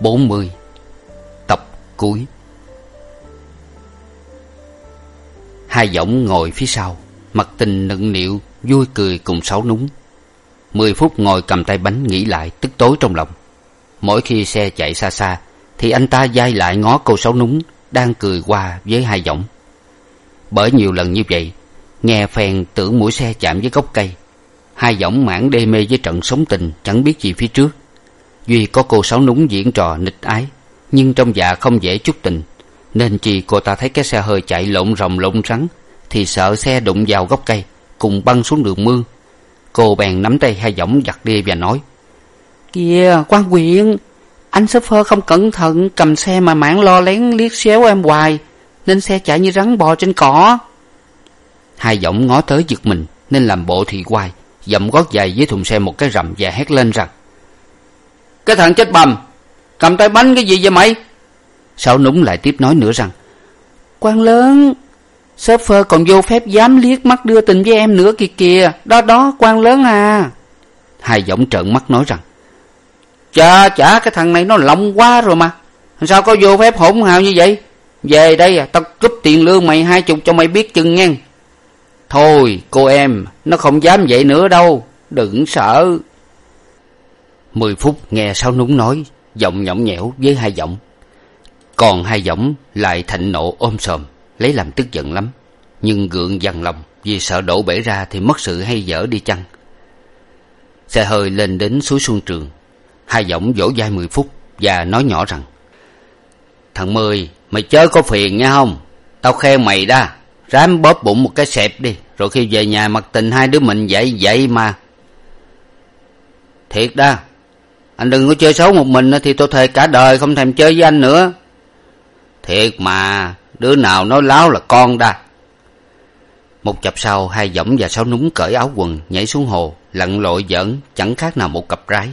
Bốn mươi, tập cuối. Hai giọng ngồi phía sau, mặt tình nựng nịu, vui cười cùng sáu núng. Mười phút ngồi cầm tay bánh nghĩ lại, tức tối trong lòng. Mỗi khi xe chạy xa xa, thì anh ta dai lại ngó cô sáu núng đang cười qua với hai giọng bởi nhiều lần như vậy, nghe phèn tưởng mũi xe chạm với gốc cây, hai giọng mãn đê mê với trận sống tình chẳng biết gì phía trước duy có cô sáu núng diễn trò nịch ái nhưng trong dạ không dễ chút tình nên chỉ cô ta thấy cái xe hơi chạy lộn rồng lộn rắn thì sợ xe đụng vào gốc cây cùng băng xuống đường mương cô bèn nắm tay hai giọng giặt đi và nói kìa quan quyện anh s phơ không cẩn thận cầm xe mà mảng lo lén liếc xéo em hoài nên xe chạy như rắn bò trên cỏ. Hai giọng ngó tới giật mình nên làm bộ thị quai dậm gót giày dưới thùng xe một cái rầm và hét lên rằng cái thằng chết bầm. Cầm tay bánh cái gì vậy mày? Sáu núng lại tiếp nói nữa rằng quan lớn sếp phơ còn vô phép dám liếc mắt đưa tình với em nữa kìa kìa. Đó đó quan lớn à. Hai giọng trợn mắt nói rằng, chà chả cái thằng này nó lộng quá rồi mà. Sao có vô phép hỗn hào như vậy? Về đây à tao cúp tiền lương mày hai chục cho mày biết chừng nghe. Thôi, cô em, nó không dám vậy nữa đâu. Đừng sợ mười phút nghe sáu núng nói, giọng nhõng nhẽo với hai giọng. Còn hai giọng lại thạnh nộ ôm sòm, lấy làm tức giận lắm. Nhưng gượng dằn lòng, vì sợ đổ bể ra thì mất sự hay dở đi chăng? Xe hơi lên đến suối xuân trường. Hai giọng vỗ vai mười phút và nói nhỏ rằng, thằng mười, mày chớ có phiền nha không tao khen mày đa ráng bóp bụng một cái xẹp đi, rồi khi về nhà mặc tình hai đứa mình vậy vậy mà. Thiệt đa anh đừng có chơi xấu một mình thì tôi thề cả đời không thèm chơi với anh nữa. Thiệt mà, đứa nào nói láo là con đa. Một chập sau, hai võng và sáu núng cởi áo quần nhảy xuống hồ, lặn lội giỡn, chẳng khác nào một cặp rái.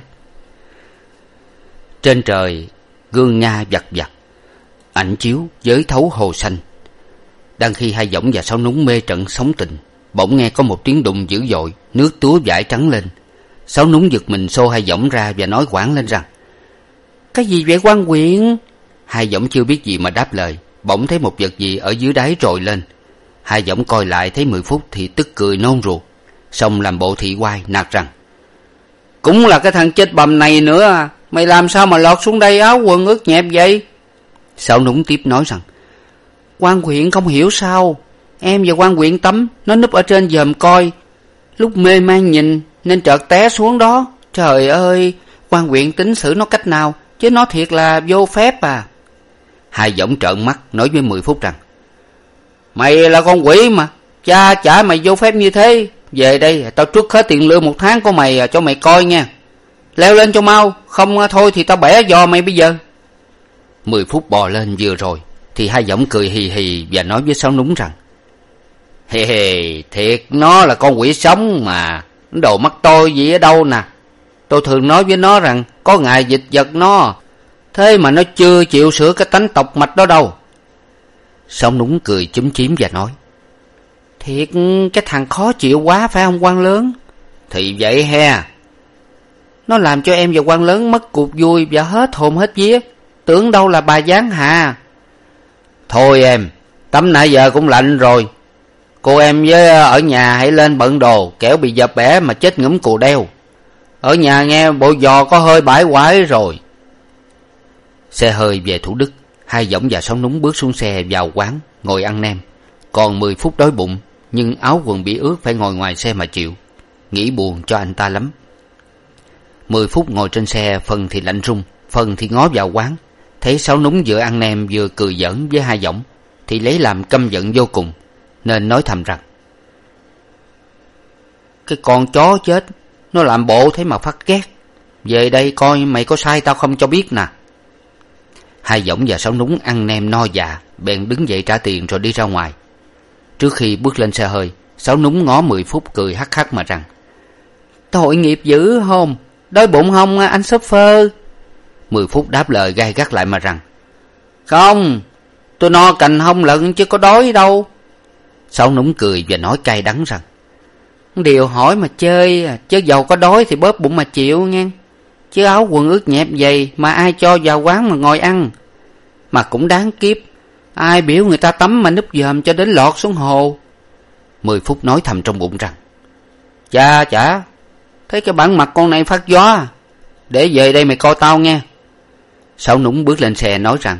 Trên trời, gương nga vặt vặt, ảnh chiếu giới thấu hồ xanh. Đang khi hai võng và sáu núng mê trận sóng tình, bỗng nghe có một tiếng đùng dữ dội, nước túa vải trắng lên sáu núng giật mình xô hai giọng ra và nói quảng lên rằng, cái gì vậy quan quyện hai giọng chưa biết gì mà đáp lời, bỗng thấy một vật gì ở dưới đáy trồi lên. Hai giọng coi lại thấy mười phút thì tức cười nôn ruột, xong làm bộ thị quai nạt rằng, cũng là cái thằng chết bầm này nữa à mày làm sao mà lọt xuống đây áo quần ướt nhẹp vậy? Sáu núng tiếp nói rằng quan huyện không hiểu sao, em và quan huyện tắm, nó núp ở trên dòm coi, lúc mê man nhìn nên chợt té xuống đó. Trời ơi, quan huyện tính xử nó cách nào, chứ nó thiệt là vô phép à. Hai giọng trợn mắt nói với mười phút rằng, mày là con quỷ mà, cha trả mày vô phép như thế. Về đây tao trước hết tiền lương một tháng của mày cho mày coi nha. Leo lên cho mau, không thôi thì tao bẻ giò mày bây giờ. Mười phút bò lên vừa rồi, thì hai giọng cười hì hì và nói với sáu núng rằng hề hề thiệt nó là con quỷ sống mà đồ mắt tôi gì ở đâu nè? Tôi thường nói với nó rằng có ngày dịch vật nó. Thế mà nó chưa chịu sửa cái tánh tộc mạch đó đâu. Song núng cười chúm chím và nói, thiệt, cái thằng khó chịu quá, phải không, quan lớn? Thì vậy he. Nó làm cho em và quan lớn mất cuộc vui và hết hồn hết vía. Tưởng đâu là bà giáng hà. Thôi em tắm nãy giờ cũng lạnh rồi cô em với ờ, ở nhà hãy lên bận đồ, kẻo bị dập bẻ mà chết ngủm cù đeo. Ở nhà nghe bộ giò có hơi bãi quái rồi. Xe hơi về thủ đức, hai giọng và sáu núng bước xuống xe vào quán, ngồi ăn nem. Còn mười phút đói bụng, nhưng áo quần bị ướt phải ngồi ngoài xe mà chịu. Nghĩ buồn cho anh ta lắm. Mười phút ngồi trên xe, phần thì lạnh rung phần thì ngó vào quán. Thấy sáu núng vừa ăn nem vừa cười giỡn với hai giọng thì lấy làm căm giận vô cùng nên nói thầm rằng, cái con chó chết, nó làm bộ thế mà phát ghét về đây coi mày có sai tao không cho biết nè. Hai võng và sáu núng ăn nem no dạ bèn đứng dậy trả tiền rồi đi ra ngoài. Trước khi bước lên xe hơi, sáu núng ngó mười phút cười hắc hắc mà rằng, tội nghiệp dữ không đói bụng không à, anh s phơ mười phút đáp lời gai gắt lại mà rằng, không tôi no cành hông lận chứ có đói đâu sáu núng cười và nói cay đắng rằng, điều hỏi mà chơi à, chứ giàu có đói thì bóp bụng mà chịu nghe. Chứ áo quần ướt nhẹp vậy mà ai cho vào quán mà ngồi ăn. Mà cũng đáng kiếp, ai biểu người ta tắm mà núp dòm cho đến lọt xuống hồ. Mười phút nói thầm trong bụng rằng, cha, chả, thấy cái bản mặt con này phát gió à. để về đây mày coi tao nghe. Sáu nũng bước lên xe nói rằng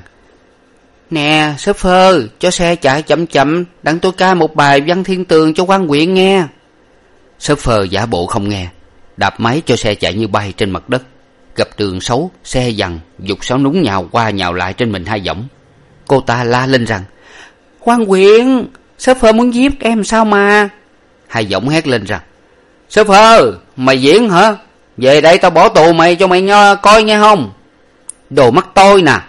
nè sếp phơ cho xe chạy chậm chậm, đặng tôi ca một bài văn thiên tường cho quan quyện nghe. Sếp phơ giả bộ không nghe, đạp máy cho xe chạy như bay trên mặt đất. Gặp đường xấu, xe dằn, dục sáo núng nhào qua nhào lại trên mình hai võng. Cô ta la lên rằng, quan quyện sếp phơ muốn giết em sao mà? Hai võng hét lên rằng sếp phơ mày diễn hả? Về đây tao bỏ tù mày cho mày nho coi nghe không? Đồ mắt tôi nè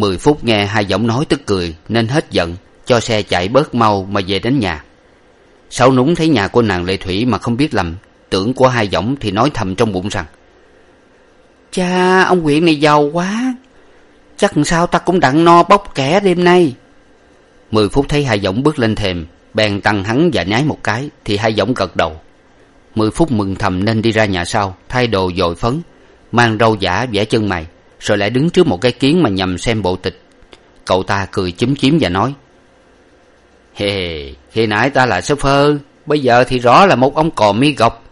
mười phút nghe hai giọng nói tức cười, nên hết giận, cho xe chạy bớt mau mà về đến nhà. Sáu núng thấy nhà của nàng lệ thủy mà không biết lầm, tưởng của hai giọng thì nói thầm trong bụng rằng, cha, ông huyện này giàu quá, chắc sao ta cũng đặng no bóc kẻ đêm nay. Mười phút thấy hai giọng bước lên thềm, bèn tăng hắn và nhái một cái, thì hai giọng gật đầu. Mười phút mừng thầm nên đi ra nhà sau, thay đồ dội phấn, mang râu giả vẽ chân mày rồi lại đứng trước một cái kiến mà nhằm xem bộ tịch. Cậu ta cười chúm chím và nói, hề, khi nãy ta là sơ phơ bây giờ thì rõ là một ông cò mi gọc.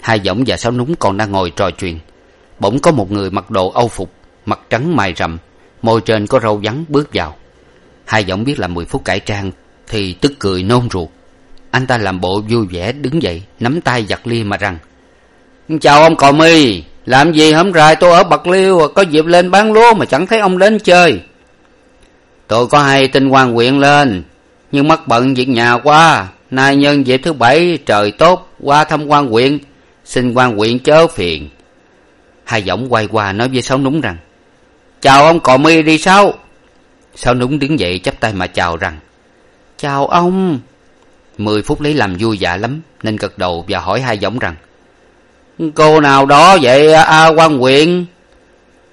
Hai võng và sáu núng còn đang ngồi trò chuyện. Bỗng có một người mặc đồ âu phục, mặt trắng mày rậm, môi trên có râu vắn bước vào. Hai võng biết là mười phút cải trang thì tức cười nôn ruột. Anh ta làm bộ vui vẻ đứng dậy, nắm tay giặt lia mà rằng, chào ông cò mi làm gì hôm rày tôi ở bạc liêu à, có dịp lên bán lúa mà chẳng thấy ông đến chơi. Tôi có hay tin quan huyện lên, nhưng mắc bận việc nhà quá. Nay nhân dịp thứ bảy, trời tốt, qua thăm quan huyện xin quan huyện chớ phiền. Hai giọng quay qua nói với sáu núng rằng, chào ông cò mi đi sao sáu núng đứng dậy chắp tay mà chào rằng, chào ông. Mười phút lấy làm vui dạ lắm, nên gật đầu và hỏi hai giọng rằng cô nào đó vậy à, à, a quan huyện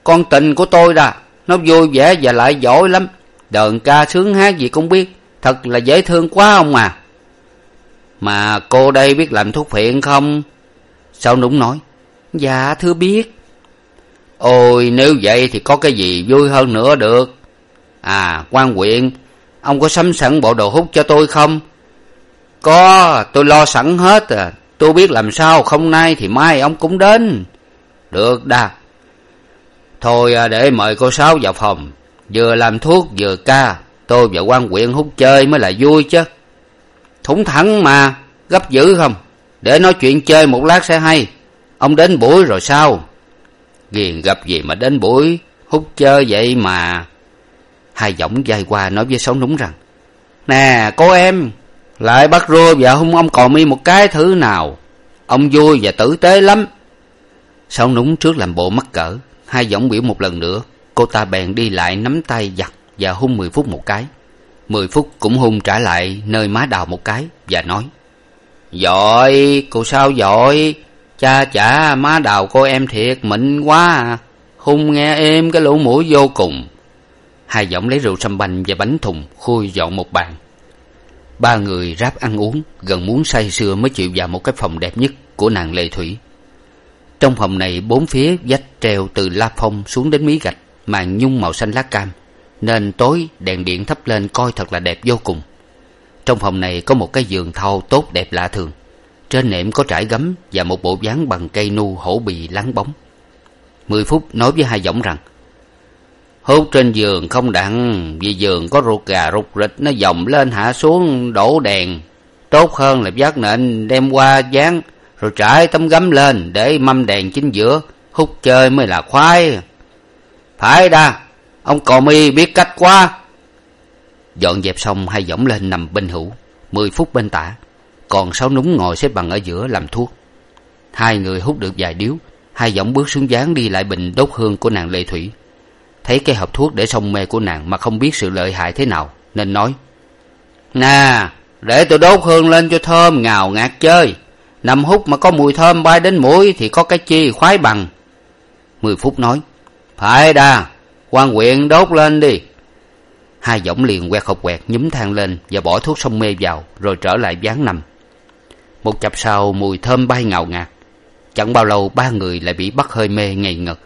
con tình của tôi đà nó vui vẻ và lại giỏi lắm. Đờn ca sướng hát gì cũng biết, thật là dễ thương quá ông à. Mà cô đây biết làm thuốc phiện không? Sao nũng nói? Dạ thưa biết. Ôi, nếu vậy thì có cái gì vui hơn nữa được. À quan huyện ông có sắm sẵn bộ đồ hút cho tôi không? Có, tôi lo sẵn hết à tôi biết làm sao, không nay thì mai ông cũng đến. Được đa thôi à, để mời cô sáu vào phòng. Vừa làm thuốc, vừa ca. Tôi và quan quyện hút chơi mới là vui chứ. Thủng thẳng mà, gấp dữ không? Để nói chuyện chơi một lát sẽ hay. Ông đến buổi rồi sao? Ghiền gặp gì mà đến buổi hút chơi vậy mà. Hai giọng dai qua nói với sáu núng rằng, nè, cô em lại bắt rô và hung ông cò mi một cái thứ nào? Ông vui và tử tế lắm. Sau núng trước làm bộ mắc cỡ, hai giọng biểu một lần nữa, cô ta bèn đi lại nắm tay giặt và hung mười phút một cái. Mười phút cũng hung trả lại nơi má đào một cái và nói, giỏi, cô sao giỏi? Cha chả, má đào cô em thiệt mịn quá à. Hung nghe êm cái lỗ mũi vô cùng. Hai giọng lấy rượu sâm banh và bánh thùng khui dọn một bàn ba người ráp ăn uống, gần muốn say sưa mới chịu vào một cái phòng đẹp nhất của nàng lệ thủy. Trong phòng này, bốn phía vách treo từ la phong xuống đến mí gạch, màn nhung màu xanh lá cam, nên tối đèn điện thắp lên coi thật là đẹp vô cùng. Trong phòng này có một cái giường thau tốt đẹp lạ thường, trên nệm có trải gấm và một bộ dáng bằng cây nu hổ bì láng bóng. Mười phút nói với hai giọng rằng hút trên giường không đặng, vì giường có ruột gà rụt rịch, nó dòng lên hạ xuống, đổ đèn. Tốt hơn là vác nện, đem qua dán, rồi trải tấm gấm lên để mâm đèn chính giữa. Hút chơi mới là khoái. Phải đa, ông cò mi biết cách quá. Dọn dẹp xong, hai võng lên nằm bên hữu mười phút bên tả, còn sáu núng ngồi xếp bằng ở giữa làm thuốc. Hai người hút được vài điếu, hai giọng bước xuống dáng đi lại bình đốt hương của nàng lệ thủy thấy cái hộp thuốc để xong mê của nàng mà không biết sự lợi hại thế nào, nên nói, nè, để tôi đốt hương lên cho thơm ngào ngạt chơi. Nằm hút mà có mùi thơm bay đến mũi thì có cái chi khoái bằng. Mười phút nói, phải đa, quan huyện đốt lên đi. Hai giọng liền quẹt hộp quẹt nhúm than lên và bỏ thuốc sông mê vào, rồi trở lại ván nằm. Một chập sau mùi thơm bay ngào ngạt. Chẳng bao lâu ba người lại bị bắt hơi mê ngây ngật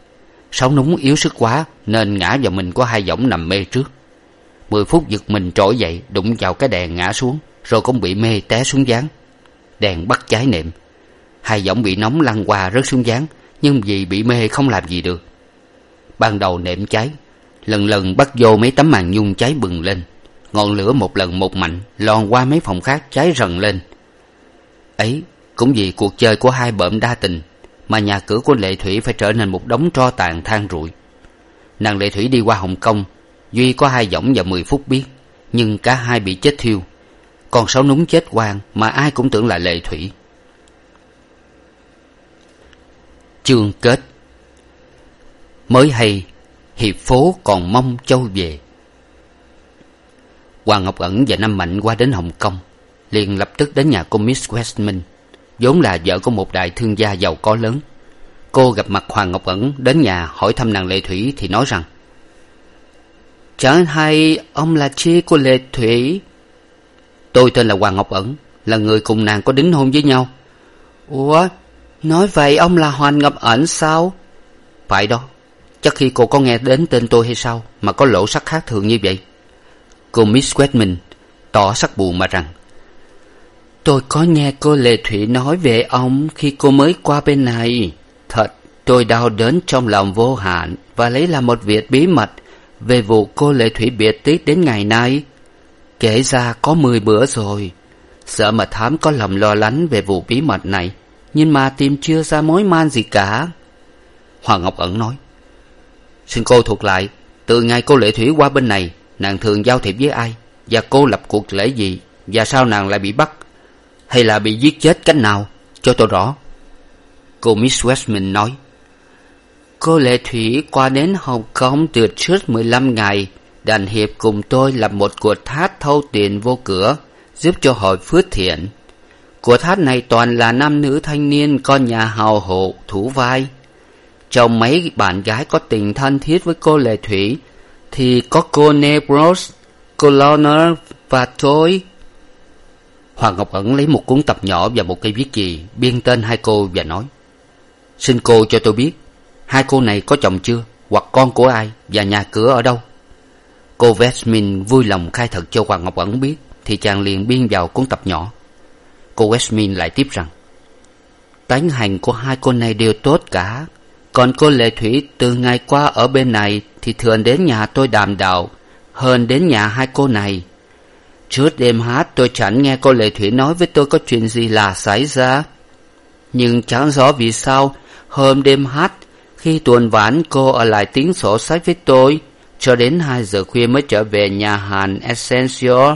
sáu núng yếu sức quá, nên ngã vào mình của hai giọng nằm mê trước. Mười phút giật mình trỗi dậy, đụng vào cái đèn ngã xuống, rồi cũng bị mê té xuống gián đèn bắt cháy nệm. Hai giọng bị nóng lăn qua rớt xuống gián nhưng vì bị mê không làm gì được. Ban đầu nệm cháy, lần lần bắt vô mấy tấm màn nhung cháy bừng lên. Ngọn lửa một lần một mạnh lòn qua mấy phòng khác cháy rần lên. Ấy, cũng vì cuộc chơi của hai bợm đa tình mà nhà cửa của lệ thủy phải trở nên một đống tro tàn than rụi. Nàng lệ thủy đi qua hồng kông, duy có hai võng và mười phút biết, nhưng cả hai bị chết thiêu. Còn sáu núng chết quang mà ai cũng tưởng là lệ thủy. Chương kết. Mới hay, hiệp phố còn mong châu về. Hoàng ngọc ẩn và năm mạnh qua đến hồng kông, liền lập tức đến nhà của miss westmin vốn là vợ của một đại thương gia giàu có lớn. Cô gặp mặt hoàng ngọc ẩn đến nhà hỏi thăm nàng lệ thủy thì nói rằng chẳng hay ông là chi của lệ thủy? Tôi tên là hoàng ngọc ẩn, là người cùng nàng có đính hôn với nhau. Ủa, nói vậy ông là hoàng ngọc ẩn sao? Phải đó, chắc khi cô có nghe đến tên tôi hay sao mà có lộ sắc khác thường như vậy. Cô miss quedman tỏ sắc buồn mà rằng tôi có nghe cô lệ thủy nói về ông khi cô mới qua bên này. Thật, tôi đau đớn trong lòng vô hạn và lấy làm một việc bí mật về vụ cô lệ thủy biệt tích đến ngày nay. Kể ra có mười bữa rồi. Sợ mà thám có lòng lo lắng về vụ bí mật này, nhưng mà tìm chưa ra mối man gì cả. Hoàng ngọc ẩn nói, xin cô thuật lại, từ ngày cô lệ thủy qua bên này, nàng thường giao thiệp với ai và cô lập cuộc lễ gì và sao nàng lại bị bắt? Hay là bị giết chết cách nào, cho tôi rõ. Cô miss westman nói cô lệ thủy qua đến hồng kông từ trước mười lăm ngày đàn hiệp cùng tôi lập một cuộc thát thâu tiền vô cửa, giúp cho hội phước thiện. Cuộc thát này toàn là nam nữ thanh niên con nhà hào hộ, thủ vai. Trong mấy bạn gái có tình thân thiết với cô lệ thủy, thì có cô nebros cô loner và tôi hoàng ngọc ẩn lấy một cuốn tập nhỏ và một cây viết chì, biên tên hai cô và nói, xin cô cho tôi biết, hai cô này có chồng chưa? Hoặc con của ai? Và nhà cửa ở đâu? Cô westmin vui lòng khai thật cho hoàng ngọc ẩn biết, thì chàng liền biên vào cuốn tập nhỏ. Cô westmin lại tiếp rằng, tánh hành của hai cô này đều tốt cả. Còn cô lệ thủy, từ ngày qua ở bên này thì thường đến nhà tôi đàm đạo, hơn đến nhà hai cô này trước đêm hát tôi chẳng nghe cô lệ thủy nói với tôi có chuyện gì là xảy ra nhưng chẳng rõ vì sao hôm đêm hát khi tuần vãn cô ở lại tiếng sổ sách với tôi cho đến hai giờ khuya mới trở về nhà hàng Essential.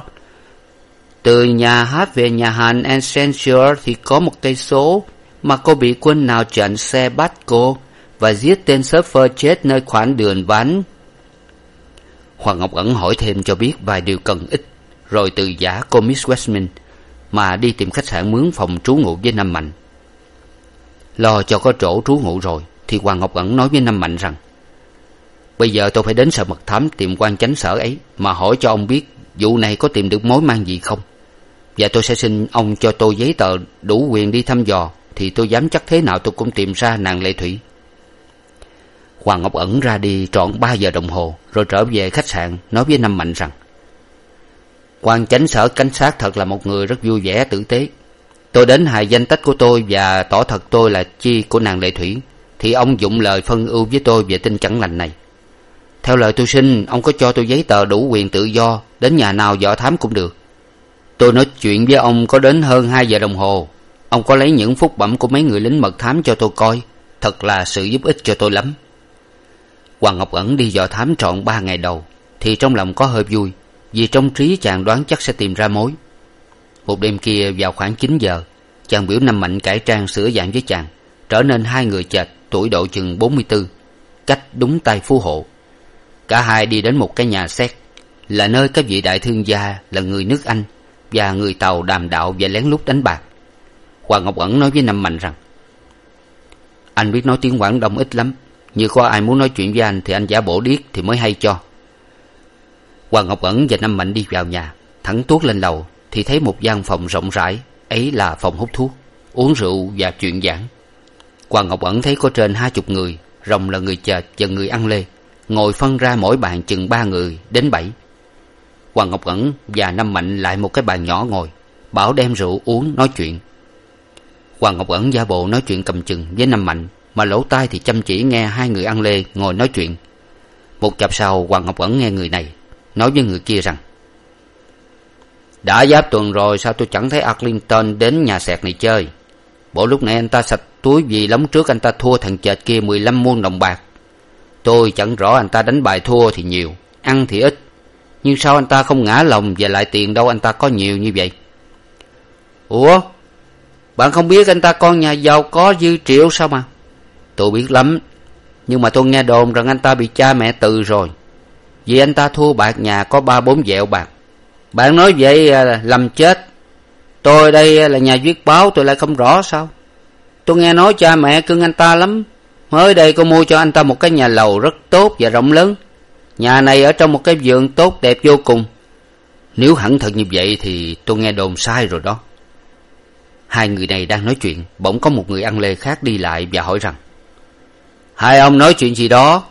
Từ nhà hát về nhà hàng Essential thì có một cây số mà cô bị quân nào chặn xe bắt cô và giết tên surfer chết nơi khoảng đường vắng. Hoàng Ngọc ẩn hỏi thêm cho biết vài điều cần ích, rồi từ giả cô Miss Westman mà đi tìm khách sạn mướn phòng trú ngụ với Nam Mạnh. Lo cho có chỗ trú ngụ rồi, thì Hoàng Ngọc ẩn nói với Nam Mạnh rằng bây giờ tôi phải đến sở mật thám tìm quan chánh sở ấy mà hỏi cho ông biết vụ này có tìm được mối mang gì không và tôi sẽ xin ông cho tôi giấy tờ đủ quyền đi thăm dò thì tôi dám chắc thế nào tôi cũng tìm ra nàng lệ thủy hoàng ngọc ẩn ra đi trọn ba giờ đồng hồ rồi trở về khách sạn nói với năm mạnh rằng quan chánh sở cảnh sát thật là một người rất vui vẻ, tử tế. Tôi đến hài danh tách của tôi và tỏ thật tôi là chi của nàng lệ thủy, thì ông dụng lời phân ưu với tôi về tin chẳng lành này. Theo lời tôi xin, ông có cho tôi giấy tờ đủ quyền tự do, đến nhà nào dò thám cũng được. Tôi nói chuyện với ông có đến hơn hai giờ đồng hồ. Ông có lấy những phúc bẩm của mấy người lính mật thám cho tôi coi, thật là sự giúp ích cho tôi lắm. Hoàng ngọc ẩn đi dò thám trọn ba ngày đầu, thì trong lòng có hơi vui vì trong trí chàng đoán chắc sẽ tìm ra mối. Một đêm kia vào khoảng chín giờ, chàng biểu năm mạnh cải trang sửa dạng với chàng, trở nên hai người chệch tuổi độ chừng bốn mươi tư, cách đúng tay phú hộ. Cả hai đi đến một cái nhà xét, là nơi các vị đại thương gia là người nước anh và người tàu đàm đạo và lén lút đánh bạc. Hoàng ngọc ẩn nói với năm mạnh rằng, anh biết nói tiếng quảng đông ít lắm, như có ai muốn nói chuyện với anh thì anh giả bộ điếc thì mới hay cho hoàng ngọc ẩn và năm mạnh đi vào nhà. Thẳng tuốt lên lầu thì thấy một gian phòng rộng rãi, ấy là phòng hút thuốc, uống rượu và chuyện giảng. Hoàng ngọc ẩn thấy có trên hai chục người, rồng là người chệt và người ăn lê, ngồi phân ra mỗi bàn chừng ba người đến bảy. Hoàng ngọc ẩn và năm mạnh lại một cái bàn nhỏ ngồi, bảo đem rượu uống nói chuyện. Hoàng ngọc ẩn giả bộ nói chuyện cầm chừng với năm mạnh, mà lỗ tai thì chăm chỉ nghe hai người ăn lê ngồi nói chuyện. Một chập sau, hoàng ngọc ẩn nghe người này nói với người kia rằng, đã giáp tuần rồi, sao tôi chẳng thấy arlington đến nhà sẹt này chơi? Bộ lúc này anh ta sạch túi vì lóng trước anh ta thua thằng chệt kia mười lăm muôn đồng bạc. Tôi chẳng rõ anh ta đánh bài thua thì nhiều, ăn thì ít. Nhưng sao anh ta không ngã lòng và lại tiền đâu anh ta có nhiều như vậy? Ủa, bạn không biết anh ta con nhà giàu có dư triệu sao mà? Tôi biết lắm, nhưng mà tôi nghe đồn rằng anh ta bị cha mẹ từ rồi vì anh ta thua bạc nhà có ba bốn dẹo bạc. Bạn nói vậy à, làm lầm chết. Tôi đây à, là nhà viết báo, tôi lại không rõ sao? Tôi nghe nói cha mẹ cưng anh ta lắm. Mới đây cô mua cho anh ta một cái nhà lầu rất tốt và rộng lớn. Nhà này ở trong một cái vườn tốt đẹp vô cùng. Nếu hẳn thật như vậy thì tôi nghe đồn sai rồi đó. Hai người này đang nói chuyện, bỗng có một người ăn lê khác đi lại và hỏi rằng, hai ông nói chuyện gì đó?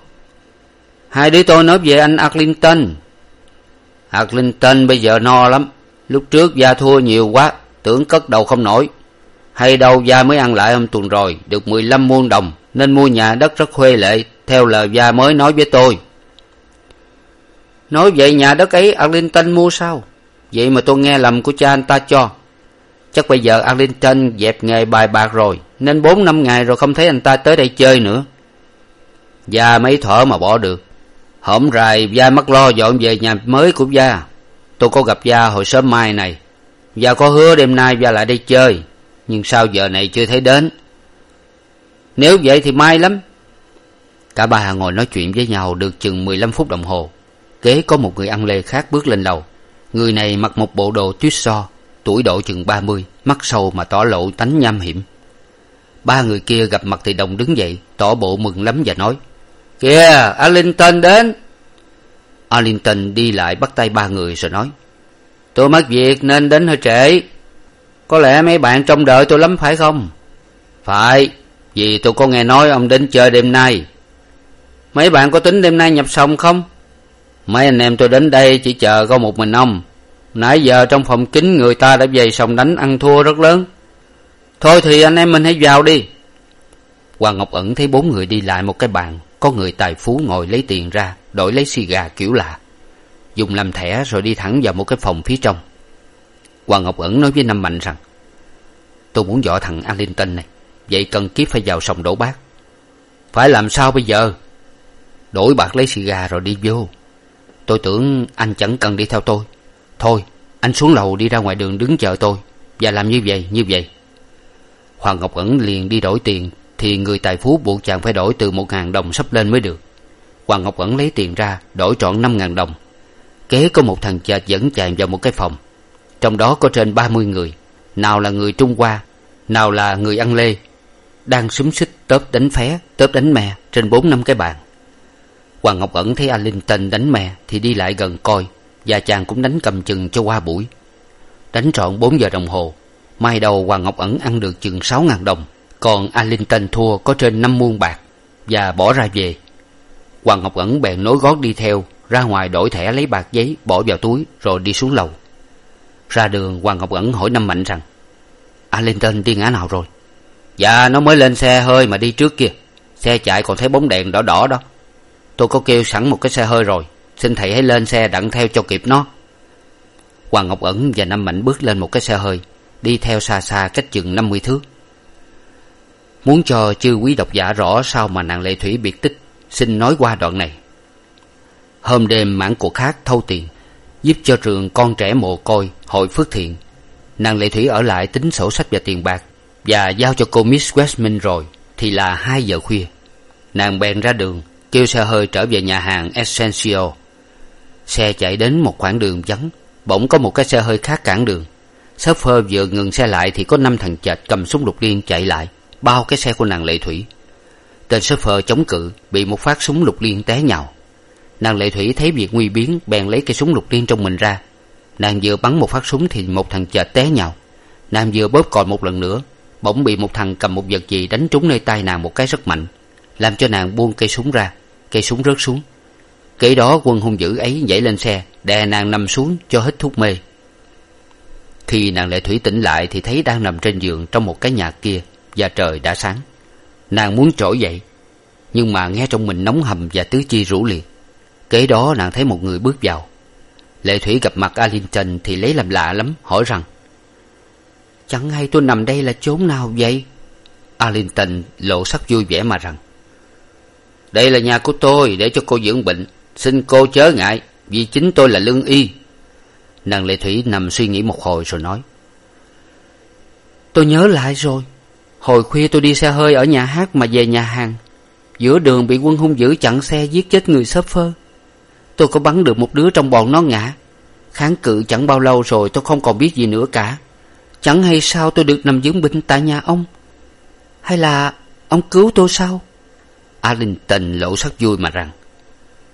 Hai đứa tôi nói về anh arlington. Arlington bây giờ no lắm. Lúc trước da thua nhiều quá, tưởng cất đầu không nổi. Hay đâu da mới ăn lại hôm tuần rồi, được mười lăm muôn đồng, nên mua nhà đất rất khuê lệ, theo lời da mới nói với tôi. Nói vậy nhà đất ấy arlington mua sao? Vậy mà tôi nghe lầm của cha anh ta cho. Chắc bây giờ arlington dẹp nghề bài bạc rồi, nên bốn năm ngày rồi không thấy anh ta tới đây chơi nữa. Da mấy thở mà bỏ được hổm rày gia mắc lo dọn về nhà mới của gia. Tôi có gặp gia hồi sớm mai này. Gia có hứa đêm nay gia lại đây chơi, nhưng sao giờ này chưa thấy đến. Nếu vậy thì may lắm. Cả ba ngồi nói chuyện với nhau được chừng mười lăm phút đồng hồ. Kế có một người ăn lê khác bước lên lầu. Người này mặc một bộ đồ tuyết so, tuổi độ chừng ba mươi, mắt sâu mà tỏ lộ tánh nham hiểm. Ba người kia gặp mặt thì đồng đứng dậy, tỏ bộ mừng lắm và nói kìa, arlington đến. Arlington đi lại bắt tay ba người rồi nói tôi mất việc nên đến hơi trễ? Có lẽ mấy bạn trông đợi tôi lắm phải không? Phải, vì tôi có nghe nói ông đến chơi đêm nay. Mấy bạn có tính đêm nay nhập sòng không? Mấy anh em tôi đến đây chỉ chờ có một mình ông. Nãy giờ trong phòng kín người ta đã về sòng đánh ăn thua rất lớn. Thôi thì anh em mình hãy vào đi. Hoàng ngọc ẩn thấy bốn người đi lại một cái bàn có người tài phú ngồi lấy tiền ra, đổi lấy xì gà kiểu lạ. Dùng làm thẻ rồi đi thẳng vào một cái phòng phía trong. Hoàng ngọc ẩn nói với năm mạnh rằng, tôi muốn dọ thằng arlington này, vậy cần kiếp phải vào sòng đổ bát. Phải làm sao bây giờ? Đổi bạc lấy xì gà rồi đi vô. Tôi tưởng anh chẳng cần đi theo tôi. Thôi, anh xuống lầu đi ra ngoài đường đứng chờ tôi, và làm như vậy như vậy. Hoàng ngọc ẩn liền đi đổi tiền thì người tài phú buộc chàng phải đổi từ một ngàn đồng sắp lên mới được. Hoàng ngọc ẩn lấy tiền ra, đổi trọn năm ngàn đồng. Kế có một thằng chợt dẫn chàng vào một cái phòng. Trong đó có trên ba mươi người. Nào là người trung hoa, nào là người ăn lê. Đang xúm xích tớp đánh phé, tớp đánh me trên bốn năm cái bàn. Hoàng ngọc ẩn thấy a linh tên đánh me thì đi lại gần coi, và chàng cũng đánh cầm chừng cho qua buổi. Đánh trọn bốn giờ đồng hồ, mai đầu hoàng ngọc ẩn ăn được chừng sáu ngàn đồng còn a linh thua có trên năm muôn bạc và bỏ ra về. Hoàng ngọc ẩn bèn nối gót đi theo, ra ngoài đổi thẻ lấy bạc giấy, bỏ vào túi, rồi đi xuống lầu. Ra đường, hoàng ngọc ẩn hỏi năm mạnh rằng a linh đi ngã nào rồi? Dạ nó mới lên xe hơi mà đi trước kia. Xe chạy còn thấy bóng đèn đỏ đỏ đó. Tôi có kêu sẵn một cái xe hơi rồi, xin thầy hãy lên xe đặng theo cho kịp nó. Hoàng ngọc ẩn và năm mạnh bước lên một cái xe hơi, đi theo xa xa cách chừng năm mươi thước muốn cho chư quý độc giả rõ sao mà nàng lệ thủy biệt tích xin nói qua đoạn này. Hôm đêm mãn cuộc khác thâu tiền, giúp cho trường con trẻ mồ côi hội phước thiện. Nàng lệ thủy ở lại tính sổ sách và tiền bạc và giao cho cô miss westmin rồi, thì là hai giờ khuya. Nàng bèn ra đường, kêu xe hơi trở về nhà hàng essential xe chạy đến một khoảng đường vắng, bỗng có một cái xe hơi khác cản đường. Shopper vừa ngừng xe lại thì có năm thằng chệch cầm súng lục liên chạy lại bao cái xe của nàng lệ thủy. Tên sơ phờ chống cự bị một phát súng lục liên té nhào. Nàng lệ thủy thấy việc nguy biến, bèn lấy cây súng lục liên trong mình ra. Nàng vừa bắn một phát súng thì một thằng chệch té nhào. Nàng vừa bóp còi một lần nữa, bỗng bị một thằng cầm một vật gì đánh trúng nơi tay nàng một cái rất mạnh, làm cho nàng buông cây súng ra, cây súng rớt xuống. Kế đó quân hung dữ ấy nhảy lên xe, đè nàng nằm xuống cho hết thuốc mê. Khi nàng lệ thủy tỉnh lại thì thấy đang nằm trên giường trong một cái nhà kia và trời đã sáng. Nàng muốn trỗi dậy, nhưng mà nghe trong mình nóng hầm và tứ chi rũ liệt kế đó nàng thấy một người bước vào. Lệ thủy gặp mặt arlington thì lấy làm lạ lắm, hỏi rằng, chẳng hay tôi nằm đây là chốn nào vậy? Arlington lộ sắc vui vẻ mà rằng, đây là nhà của tôi, để cho cô dưỡng bệnh. Xin cô chớ ngại, vì chính tôi là lương y. Nàng lệ thủy nằm suy nghĩ một hồi rồi nói, tôi nhớ lại rồi hồi khuya tôi đi xe hơi ở nhà hát mà về nhà hàng. Giữa đường bị quân hung dữ chặn xe giết chết người xốp phơ. Tôi có bắn được một đứa trong bọn nó ngã. Kháng cự chẳng bao lâu rồi tôi không còn biết gì nữa cả. Chẳng hay sao tôi được nằm dưỡng bệnh tại nhà ông? Hay là ông cứu tôi sao? Arlington lộ sắc vui mà rằng,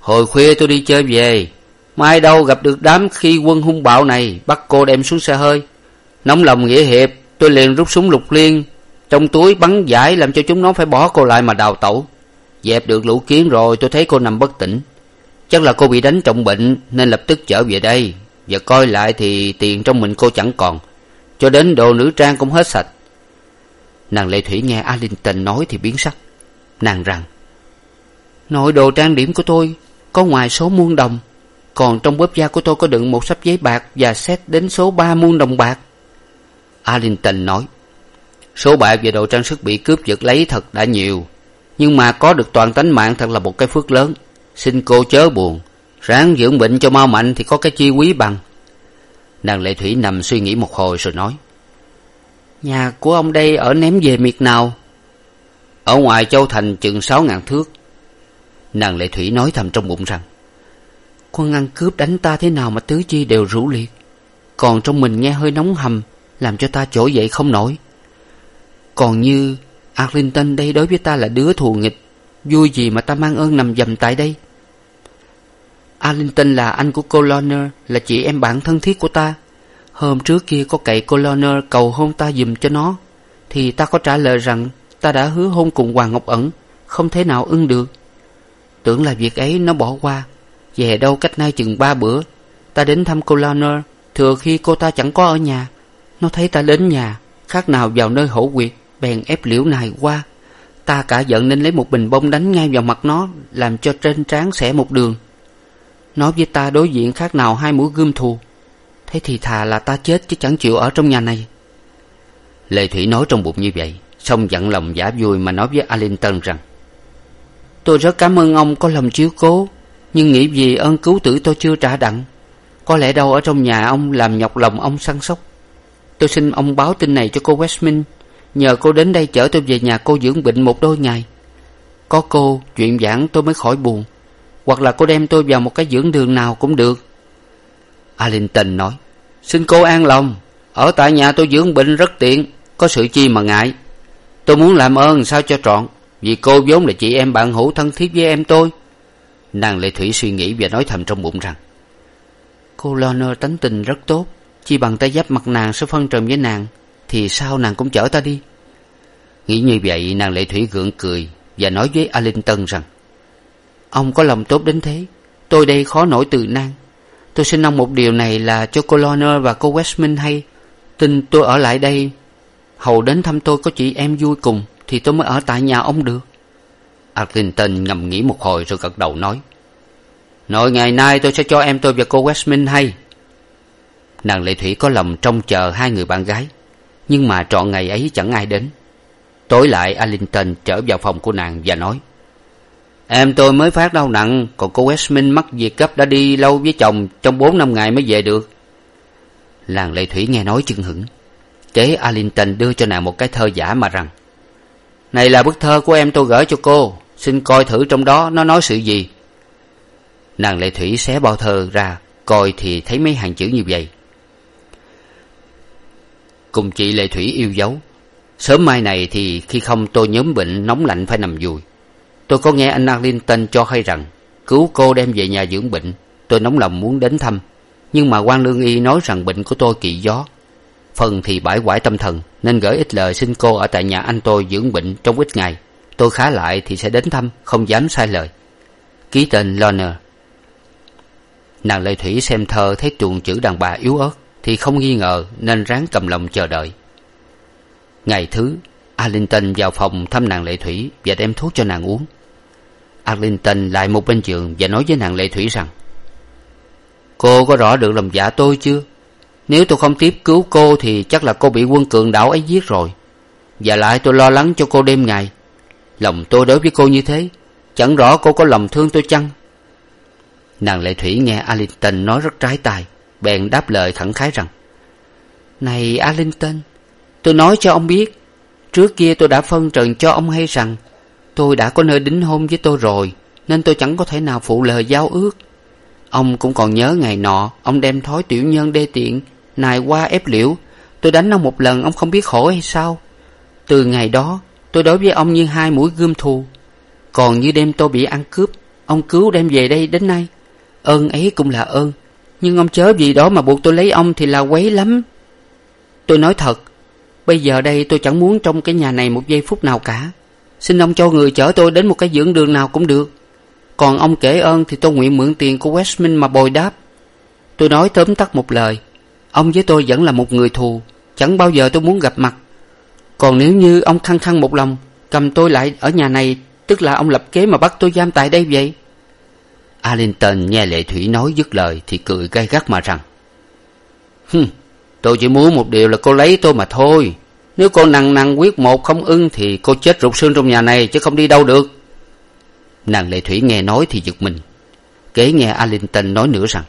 hồi khuya tôi đi chơi về. Mai đâu gặp được đám khi quân hung bạo này, bắt cô đem xuống xe hơi. Nóng lòng nghĩa hiệp, tôi liền rút súng lục liên trong túi bắn giải làm cho chúng nó phải bỏ cô lại mà đào tẩu. Dẹp được lũ kiến rồi tôi thấy cô nằm bất tỉnh. Chắc là cô bị đánh trọng bệnh nên lập tức trở về đây. Và coi lại thì tiền trong mình cô chẳng còn. Cho đến đồ nữ trang cũng hết sạch. Nàng lệ thủy nghe arlington nói thì biến sắc. Nàng rằng, nội đồ trang điểm của tôi có ngoài số muôn đồng, còn trong bóp da của tôi có đựng một sấp giấy bạc và xét đến số ba muôn đồng bạc. Arlington nói số bạc và đồ trang sức bị cướp giật lấy thật đã nhiều. Nhưng mà có được toàn tánh mạng thật là một cái phước lớn. Xin cô chớ buồn. Ráng dưỡng bệnh cho mau mạnh thì có cái chi quý bằng. Nàng lệ thủy nằm suy nghĩ một hồi rồi nói. Nhà của ông đây ở ném về miệt nào? Ở ngoài châu thành chừng sáu ngàn thước. Nàng lệ thủy nói thầm trong bụng rằng con ăn cướp đánh ta thế nào mà tứ chi đều rũ liệt? Còn trong mình nghe hơi nóng hầm làm cho ta trỗi dậy không nổi còn như arlington đây đối với ta là đứa thù nghịch. Vui gì mà ta mang ơn nằm dầm tại đây? Arlington là anh của cô là chị em bạn thân thiết của ta. Hôm trước kia có cậy cô cầu hôn ta giùm cho nó, thì ta có trả lời rằng ta đã hứa hôn cùng hoàng ngọc ẩn, không thể nào ưng được. Tưởng là việc ấy nó bỏ qua, về đâu cách nay chừng ba bữa. Ta đến thăm cô thừa khi cô ta chẳng có ở nhà, nó thấy ta đến nhà, khác nào vào nơi hổ quyệt bèn ép liễu này qua. Ta cả giận nên lấy một bình bông đánh ngay vào mặt nó, làm cho trên trán xẻ một đường. Nó với ta đối diện khác nào hai mũi gươm thù. Thế thì thà là ta chết chứ chẳng chịu ở trong nhà này. Lệ thủy nói trong bụng như vậy, xong dặn lòng giả vui mà nói với arlington rằng, tôi rất cảm ơn ông có lòng chiếu cố, nhưng nghĩ vì ơn cứu tử tôi chưa trả đặng. Có lẽ đâu ở trong nhà ông làm nhọc lòng ông săn sóc. Tôi xin ông báo tin này cho cô westmin nhờ cô đến đây chở tôi về nhà cô dưỡng bệnh một đôi ngày. Có cô, chuyện giảng tôi mới khỏi buồn. Hoặc là cô đem tôi vào một cái dưỡng đường nào cũng được. Arlington nói, xin cô an lòng. Ở tại nhà tôi dưỡng bệnh rất tiện, có sự chi mà ngại. Tôi muốn làm ơn sao cho trọn, vì cô vốn là chị em bạn hữu thân thiết với em tôi. Nàng lệ thủy suy nghĩ và nói thầm trong bụng rằng, cô lo nơ tánh tình rất tốt, chi bằng tay giáp mặt nàng sẽ phân trần với nàng thì sao nàng cũng chở ta đi. Nghĩ như vậy, nàng lệ thủy gượng cười và nói với arlington rằng, ông có lòng tốt đến thế. Tôi đây khó nổi từ nan. Tôi xin ông một điều này là cho cô lorner và cô westmin hay. Tin tôi ở lại đây, hầu đến thăm tôi có chị em vui cùng thì tôi mới ở tại nhà ông được. Arlington ngầm nghĩ một hồi rồi gật đầu nói nội ngày nay tôi sẽ cho em tôi và cô westmin hay. Nàng lệ thủy có lòng trông chờ hai người bạn gái nhưng mà trọn ngày ấy chẳng ai đến. Tối lại arlington trở vào phòng của nàng và nói, em tôi mới phát đau nặng, còn cô westmin mắc việc gấp đã đi lâu với chồng, trong bốn năm ngày mới về được. Làng lệ thủy nghe nói chưng hửng kế arlington đưa cho nàng một cái thơ giả mà rằng, này là bức thơ của em tôi gửi cho cô, xin coi thử trong đó nó nói sự gì. Nàng lệ thủy xé bao thơ ra, coi thì thấy mấy hàng chữ như vậy cùng chị lệ thủy yêu dấu. Sớm mai này thì khi không tôi nhóm bệnh nóng lạnh phải nằm vùi, tôi có nghe anh arlington cho hay rằng cứu cô đem về nhà dưỡng bệnh. Tôi nóng lòng muốn đến thăm. Nhưng mà quan lương y nói rằng bệnh của tôi kỵ gió. Phần thì bãi quải tâm thần nên gửi ít lời xin cô ở tại nhà anh tôi dưỡng bệnh trong ít ngày. Tôi khá lại thì sẽ đến thăm không dám sai lời. Ký tên Loner. nàng lệ thủy xem thơ thấy chuồng chữ đàn bà yếu ớt thì không nghi ngờ nên ráng cầm lòng chờ đợi. Ngày thứ, arlington vào phòng thăm nàng lệ thủy và đem thuốc cho nàng uống. Arlington lại một bên giường và nói với nàng lệ thủy rằng, cô có rõ được lòng dạ tôi chưa? Nếu tôi không tiếp cứu cô thì chắc là cô bị quân cường đảo ấy giết rồi. Và lại tôi lo lắng cho cô đêm ngày. Lòng tôi đối với cô như thế, chẳng rõ cô có lòng thương tôi chăng? Nàng lệ thủy nghe arlington nói rất trái tai bèn đáp lời khẳng khái rằng, này arlington, tôi nói cho ông biết, trước kia tôi đã phân trần cho ông hay rằng tôi đã có nơi đính hôn với tôi rồi, nên tôi chẳng có thể nào phụ lời giao ước. Ông cũng còn nhớ ngày nọ, ông đem thói tiểu nhân đê tiện nài qua ép liễu, tôi đánh ông một lần, ông không biết khổ hay sao. Từ ngày đó, tôi đối với ông như hai mũi gươm thù. Còn như đêm tôi bị ăn cướp, ông cứu đem về đây đến nay, ơn ấy cũng là ơn nhưng ông chớ vì đó mà buộc tôi lấy ông thì là quấy lắm. Tôi nói thật, bây giờ đây tôi chẳng muốn trong cái nhà này một giây phút nào cả. Xin ông cho người chở tôi đến một cái dưỡng đường nào cũng được. Còn ông kể ơn thì tôi nguyện mượn tiền của westmin mà bồi đáp. Tôi nói tóm tắt một lời, ông với tôi vẫn là một người thù, chẳng bao giờ tôi muốn gặp mặt. Còn nếu như ông khăng khăng một lòng, cầm tôi lại ở nhà này, tức là ông lập kế mà bắt tôi giam tại đây vậy? Arlington nghe lệ thủy nói dứt lời thì cười gay gắt mà rằng, hừm, tôi chỉ muốn một điều là cô lấy tôi mà thôi. Nếu cô nằng nằng quyết một không ưng thì cô chết rụt xương trong nhà này chứ không đi đâu được. Nàng lệ thủy nghe nói thì giật mình. Kế nghe arlington nói nữa rằng,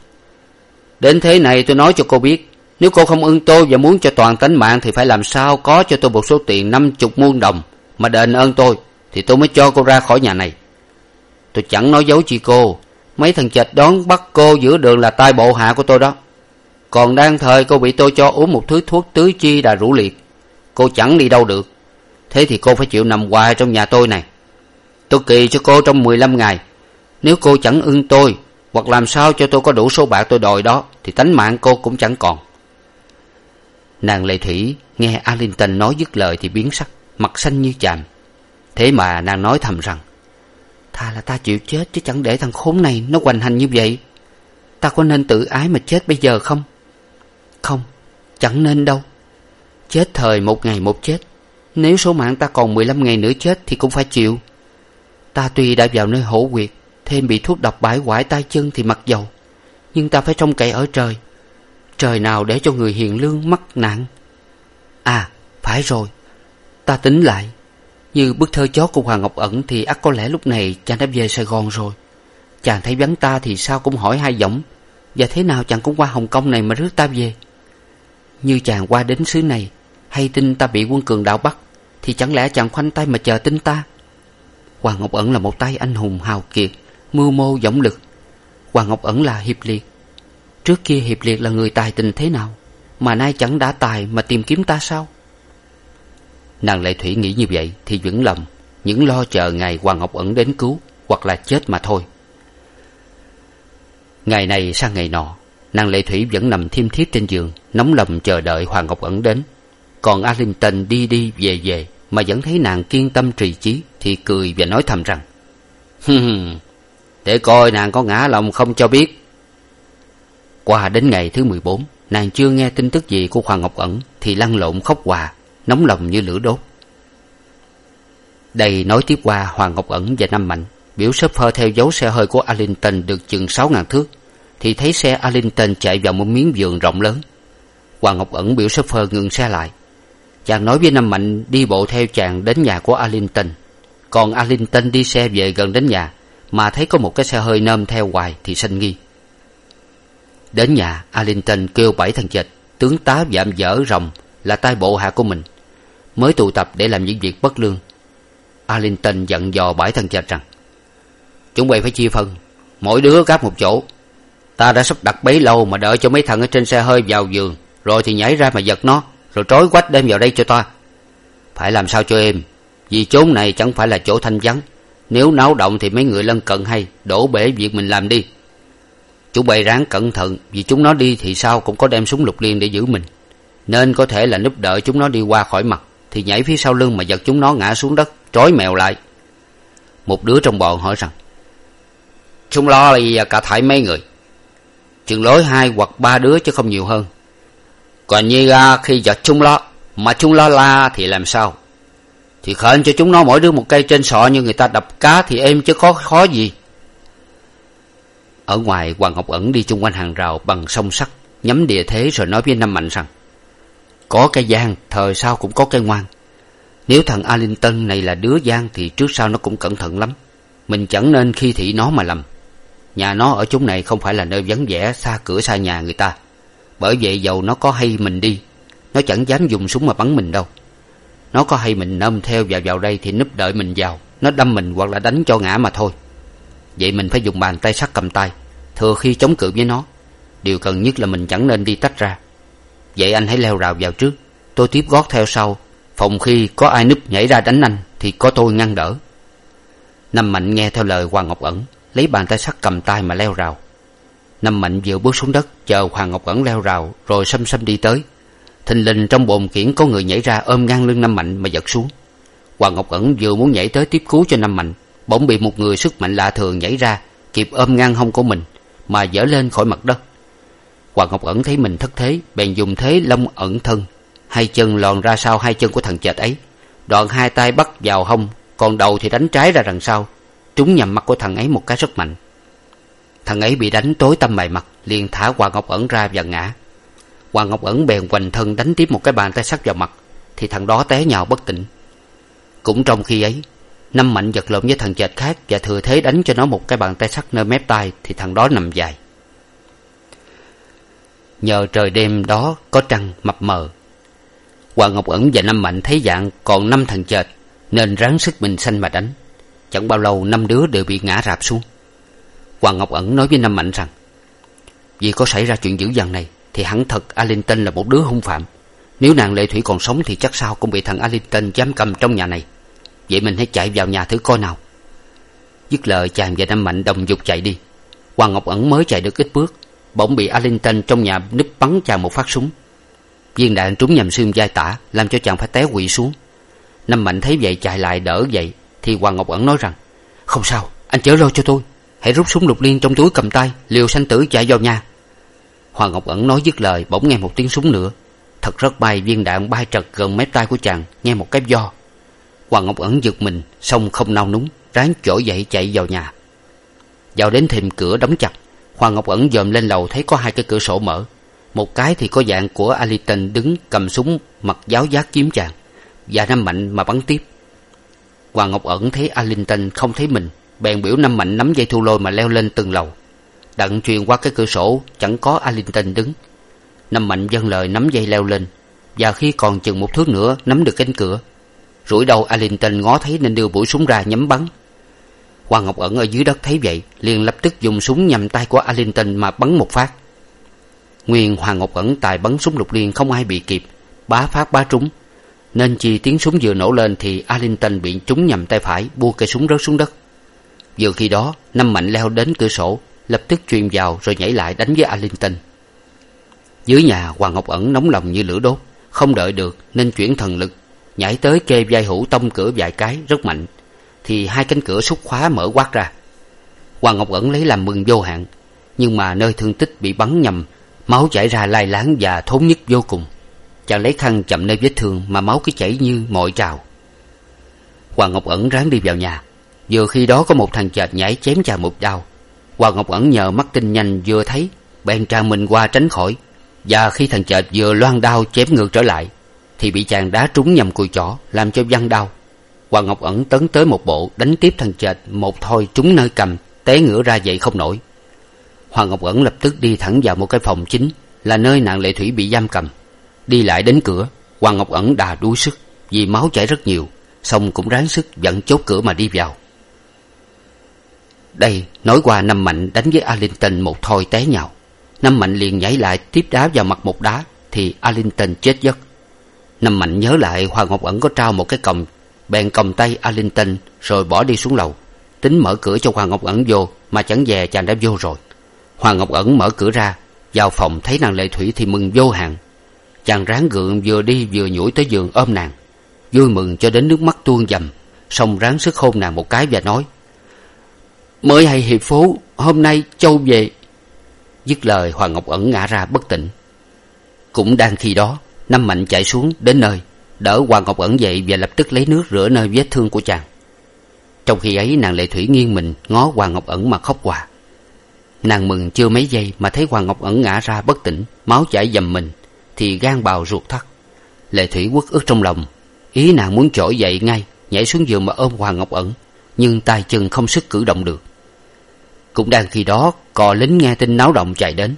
đến thế này tôi nói cho cô biết, nếu cô không ưng tôi và muốn cho toàn tánh mạng thì phải làm sao có cho tôi một số tiền năm chục muôn đồng mà đền ơn tôi thì tôi mới cho cô ra khỏi nhà này. Tôi chẳng nói dấu chi cô mấy thằng chệch đón bắt cô giữa đường là tai bộ hạ của tôi đó. Còn đang thời cô bị tôi cho uống một thứ thuốc tứ chi đà rũ liệt. Cô chẳng đi đâu được. Thế thì cô phải chịu nằm hoài trong nhà tôi này. Tôi kỳ cho cô trong mười lăm ngày. Nếu cô chẳng ưng tôi, hoặc làm sao cho tôi có đủ số bạc tôi đòi đó, thì tánh mạng cô cũng chẳng còn. Nàng lệ thủy nghe arlington nói dứt lời thì biến sắc, mặt xanh như chàm. Thế mà nàng nói thầm rằng thà là ta chịu chết chứ chẳng để thằng khốn này nó hoành hành như vậy. Ta có nên tự ái mà chết bây giờ không? Không, chẳng nên đâu. Chết thời một ngày một chết. Nếu số mạng ta còn mười lăm ngày nữa chết thì cũng phải chịu. Ta tuy đã vào nơi hổ quyệt, thêm bị thuốc độc bãi quải tay chân thì mặc dầu. Nhưng ta phải trông cậy ở trời. Trời nào để cho người hiền lương mắc nạn? À phải rồi. Ta tính lại như bức thơ chó của hoàng ngọc ẩn thì ắt có lẽ lúc này chàng đã về sài gòn rồi. Chàng thấy vắng ta thì sao cũng hỏi hai giọng. Và thế nào chàng cũng qua hồng kông này mà rước ta về? Như chàng qua đến xứ này, hay tin ta bị quân cường đạo bắt, thì chẳng lẽ chàng khoanh tay mà chờ tin ta? Hoàng ngọc ẩn là một tay anh hùng hào kiệt, mưu mô dõng lực. Hoàng ngọc ẩn là hiệp liệt. Trước kia hiệp liệt là người tài tình thế nào? Mà nay chẳng đã tài mà tìm kiếm ta sao? Nàng lệ thủy nghĩ như vậy thì vững lầm những lo chờ ngày hoàng ngọc ẩn đến cứu hoặc là chết mà thôi. Ngày này sang ngày nọ, nàng lệ thủy vẫn nằm thiêm thiếp trên giường, nóng lòng chờ đợi hoàng ngọc ẩn đến. Còn arlington đi đi về về mà vẫn thấy nàng kiên tâm trì chí thì cười và nói thầm rằng hừm để coi nàng có ngã lòng không cho biết. Qua đến ngày thứ mười bốn, nàng chưa nghe tin tức gì của hoàng ngọc ẩn thì lăn lộn khóc hòa nóng lòng như lửa đốt. Đây nói tiếp qua, hoàng ngọc ẩn và Nam mạnh biểu sớp phơ theo dấu xe hơi của arlington được chừng sáu ngàn thước, thì thấy xe arlington chạy vào một miếng vườn rộng lớn. Hoàng ngọc ẩn biểu sớp phơ ngừng xe lại. Chàng nói với Nam mạnh đi bộ theo chàng đến nhà của arlington. Còn arlington đi xe về gần đến nhà, mà thấy có một cái xe hơi nơm theo hoài thì sanh nghi. Đến nhà, arlington kêu bảy thằng chệch, tướng tá vạm dở rồng là tai bộ hạ của mình mới tụ tập để làm những việc bất lương. Arlington dặn dò bãi thân chạch rằng, chúng bay phải chia phân, mỗi đứa gáp một chỗ. Ta đã sắp đặt bấy lâu mà đợi cho mấy thằng ở trên xe hơi vào giường, rồi thì nhảy ra mà giật nó, rồi trói quách đem vào đây cho ta. Phải làm sao cho êm, vì chốn này chẳng phải là chỗ thanh vắng. Nếu náo động thì mấy người lân cận hay đổ bể việc mình làm đi. Chú bày ráng cẩn thận, vì chúng nó đi thì sao cũng có đem súng lục liên để giữ mình. Nên có thể là núp đợi chúng nó đi qua khỏi mặt thì nhảy phía sau lưng mà giật chúng nó ngã xuống đất, trói mèo lại. Một đứa trong bọn hỏi rằng, chúng lo là gì cả thải mấy người? Chừng lối hai hoặc ba đứa chứ không nhiều hơn. Còn như ra khi giật chúng lo, mà chúng lo la thì làm sao? Thì khệnh cho chúng nó mỗi đứa một cây trên sọ như người ta đập cá thì êm chứ có khó gì. Ở ngoài, hoàng ngọc ẩn đi chung quanh hàng rào bằng song sắt, nhắm địa thế rồi nói với năm mạnh rằng có cái gian thời sau cũng có cái ngoan. Nếu thằng arlington này là đứa gian thì trước sau nó cũng cẩn thận lắm. Mình chẳng nên khi thị nó mà lầm. Nhà nó ở chúng này không phải là nơi vắng vẻ, xa cửa xa nhà người ta. Bởi vậy dầu nó có hay mình đi, nó chẳng dám dùng súng mà bắn mình đâu. Nó có hay mình nôm theo và vào đây thì núp đợi mình vào, nó đâm mình hoặc là đánh cho ngã mà thôi. Vậy mình phải dùng bàn tay sắt cầm tay, thừa khi chống cự với nó. Điều cần nhất là mình chẳng nên đi tách ra vậy anh hãy leo rào vào trước. Tôi tiếp gót theo sau. Phòng khi có ai núp nhảy ra đánh anh, thì có tôi ngăn đỡ. Năm mạnh nghe theo lời hoàng ngọc ẩn, lấy bàn tay sắt cầm tay mà leo rào. Năm mạnh vừa bước xuống đất, chờ hoàng ngọc ẩn leo rào, rồi xăm xăm đi tới. Thình lình trong bồn kiển có người nhảy ra ôm ngang lưng năm mạnh mà giật xuống. Hoàng ngọc ẩn vừa muốn nhảy tới tiếp cứu cho năm mạnh, bỗng bị một người sức mạnh lạ thường nhảy ra, kịp ôm ngang hông của mình, mà dở lên khỏi mặt đất hoàng ngọc ẩn thấy mình thất thế, bèn dùng thế lâm ẩn thân. Hai chân lòn ra sau hai chân của thằng chệch ấy. Đoạn hai tay bắt vào hông, còn đầu thì đánh trái ra đằng sau. Trúng nhầm mặt của thằng ấy một cái rất mạnh. Thằng ấy bị đánh tối tăm mày mặt, liền thả hoàng ngọc ẩn ra và ngã. Hoàng ngọc ẩn bèn hoành thân đánh tiếp một cái bàn tay sắt vào mặt, thì thằng đó té nhào bất tỉnh. Cũng trong khi ấy, năm mạnh vật lộn với thằng chệch khác và thừa thế đánh cho nó một cái bàn tay sắt nơi mép tay thì thằng đó nằm dài nhờ trời đêm đó có trăng mập mờ. Hoàng ngọc ẩn và năm mạnh thấy dạng còn năm thằng chệt, nên ráng sức mình xanh mà đánh. Chẳng bao lâu năm đứa đều bị ngã rạp xuống. Hoàng ngọc ẩn nói với năm mạnh rằng, vì có xảy ra chuyện dữ dằn này, thì hẳn thật arlington là một đứa hung phạm. Nếu nàng lệ thủy còn sống thì chắc sao cũng bị thằng arlington giam cầm trong nhà này. Vậy mình hãy chạy vào nhà thử coi nào. Dứt lời chàng và năm mạnh đồng dục chạy đi. Hoàng ngọc ẩn mới chạy được ít bước bỗng bị arlington trong nhà núp bắn chàng một phát súng. Viên đạn trúng nhầm xương vai tả, làm cho chàng phải té quỵ xuống. Năm mạnh thấy vậy chạy lại đỡ dậy, thì hoàng ngọc ẩn nói rằng, không sao, anh chở lo cho tôi. Hãy rút súng lục liên trong túi cầm tay, liều sanh tử chạy vào nhà. Hoàng ngọc ẩn nói dứt lời, bỗng nghe một tiếng súng nữa thật rất may viên đạn bay trật gần mép tay của chàng, nghe một cái do hoàng ngọc ẩn giật mình, xong không nao núng, ráng trỗi dậy chạy vào nhà. Vào đến thềm cửa đóng chặt hoàng ngọc ẩn dòm lên lầu thấy có hai cái cửa sổ mở. Một cái thì có dạng của aliton đứng cầm súng mặt giáo giác kiếm chàng và năm mạnh mà bắn tiếp. Hoàng ngọc ẩn thấy aliton không thấy mình, bèn biểu năm mạnh nắm dây thu lôi mà leo lên từng lầu. Đặng truyền qua cái cửa sổ, chẳng có aliton đứng. Năm mạnh dâng lời nắm dây leo lên và khi còn chừng một thước nữa nắm được cánh cửa. Rủi đầu aliton ngó thấy nên đưa mũi súng ra nhắm bắn hoàng ngọc ẩn ở dưới đất thấy vậy, liền lập tức dùng súng nhằm tay của arlington mà bắn một phát. Nguyên hoàng ngọc ẩn tài bắn súng lục liên không ai bị kịp, bá phát bá trúng. Nên chi tiếng súng vừa nổ lên thì arlington bị trúng nhầm tay phải bua cây súng rớt xuống đất. Vừa khi đó, năm mạnh leo đến cửa sổ, lập tức truyền vào rồi nhảy lại đánh với arlington. Dưới nhà hoàng ngọc ẩn nóng lòng như lửa đốt, không đợi được nên chuyển thần lực, nhảy tới kê vai hữu tông cửa vài cái, rất mạnh thì hai cánh cửa xúc khóa mở quát ra. Hoàng ngọc ẩn lấy làm mừng vô hạn, nhưng mà nơi thương tích bị bắn nhầm, máu chảy ra lai láng và thốn nhức vô cùng. Chàng lấy khăn chậm nơi vết thương mà máu cứ chảy như mọi trào. Hoàng ngọc ẩn ráng đi vào nhà. Vừa khi đó có một thằng chợt nhảy chém chàng một đao. Hoàng ngọc ẩn nhờ mắt tinh nhanh vừa thấy, bèn tràn mình qua tránh khỏi. Và khi thằng chợt vừa loan đao chém ngược trở lại, thì bị chàng đá trúng nhầm cùi chỏ, làm cho văng đau hoàng ngọc ẩn tấn tới một bộ, đánh tiếp thằng chệch một thôi trúng nơi cầm, té ngửa ra dậy không nổi. Hoàng ngọc ẩn lập tức đi thẳng vào một cái phòng chính, là nơi nạn lệ thủy bị giam cầm. Đi lại đến cửa hoàng ngọc ẩn đà đuối sức, vì máu chảy rất nhiều, xong cũng ráng sức dẫn chốt cửa mà đi vào. Đây, nói qua năm mạnh đánh với arlington một thôi té nhào. Năm mạnh liền nhảy lại tiếp đá vào mặt một đá, thì arlington chết giấc. Năm mạnh nhớ lại hoàng ngọc ẩn có trao một cái còng bèn còng tay arlington rồi bỏ đi xuống lầu. Tính mở cửa cho hoàng ngọc ẩn vô mà chẳng dè chàng đã vô rồi. Hoàng ngọc ẩn mở cửa ra, vào phòng thấy nàng lệ thủy thì mừng vô hạn chàng ráng gượng vừa đi vừa nhủi tới giường ôm nàng. Vui mừng cho đến nước mắt tuôn dầm, xong ráng sức hôn nàng một cái và nói, mới hay hiệp phố hôm nay châu về. Dứt lời hoàng ngọc ẩn ngã ra bất tỉnh. Cũng đang khi đó, năm mạnh chạy xuống đến nơi đỡ hoàng ngọc ẩn dậy và lập tức lấy nước rửa nơi vết thương của chàng. Trong khi ấy, nàng lệ thủy nghiêng mình, ngó hoàng ngọc ẩn mà khóc hòa. Nàng mừng chưa mấy giây mà thấy hoàng ngọc ẩn ngã ra bất tỉnh, máu chảy dầm mình, thì gan bào ruột thắt. Lệ thủy uất ức trong lòng, ý nàng muốn trỗi dậy ngay, nhảy xuống giường mà ôm hoàng ngọc ẩn, nhưng tay chân không sức cử động được. Cũng đang khi đó, cò lính nghe tin náo động chạy đến.